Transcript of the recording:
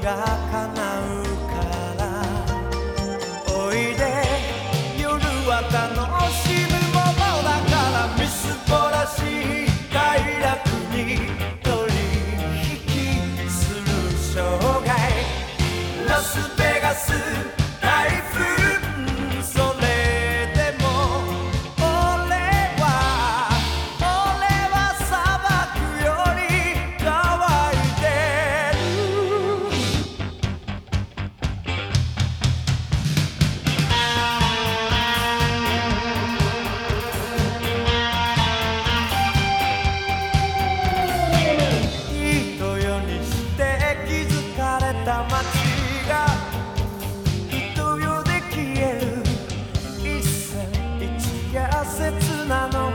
が叶うからおいで夜は楽しむものだからみすぼらしい快楽に取引する障害ラスト切なの